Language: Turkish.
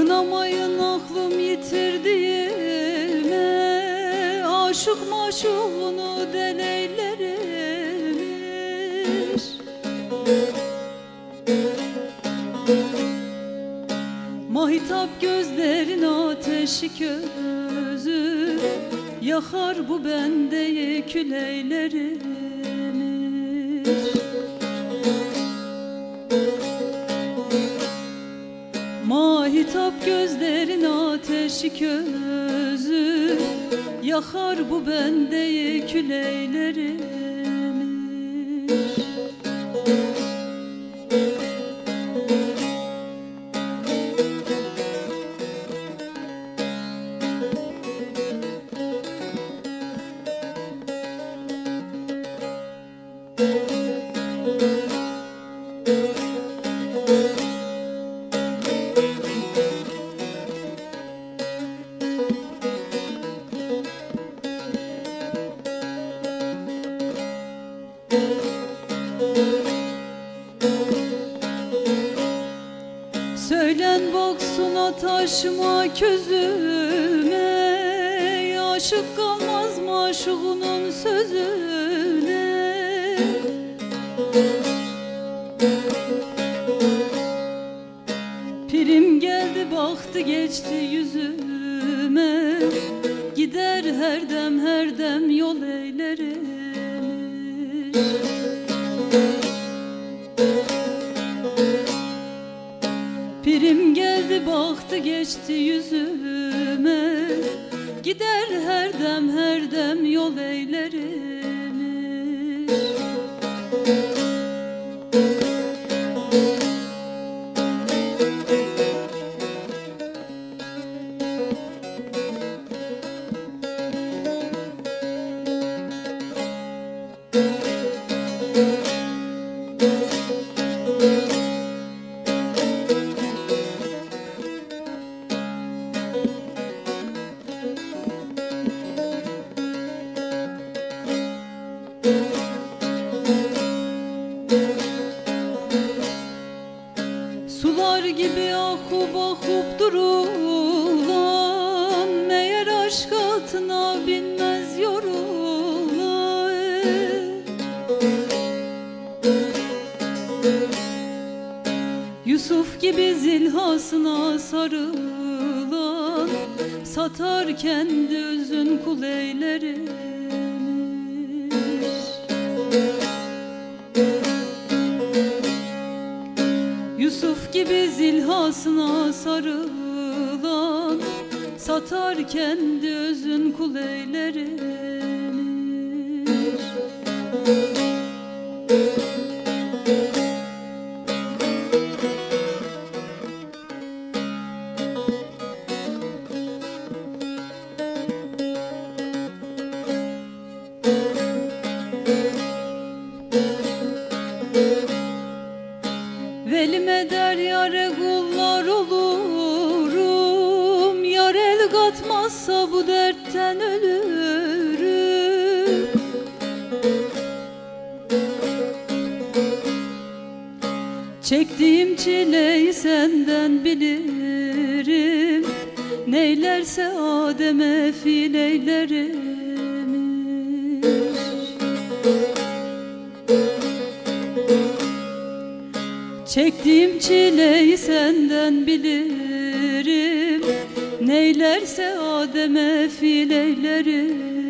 くのもよ Aşık maşuğunu deneylermiş Mahitap gözlerin ateşi közü Yakar bu bendeyi küleylermiş Mahitap gözlerin ateşi közü Yakar bu bendeyi küleylermiş baksuna taşıma közüme Aşık kalmaz maşuğunun sözüne. Pirim geldi baktı geçti yüzüme. Gider her dem her dem yol eylerim Pirim geldi baktı geçti yüzüme. Gider her dem her dem yol eylerim Sular gibi akıp akıp durulan Meğer aşk altına binmez yorulan. Yusuf gibi zilhasına sarılan Satar kendi özün kul eylerim Yusuf gibi zilhasına sarılan Satar kendi özün kul el katmazsa bu dertten ölürüm. Çektiğim çileyi senden bilirim. Neylerse Adem'e fil eylerim Çektiğim çileyi senden bilirim Neylerse Adem'e fil eylerim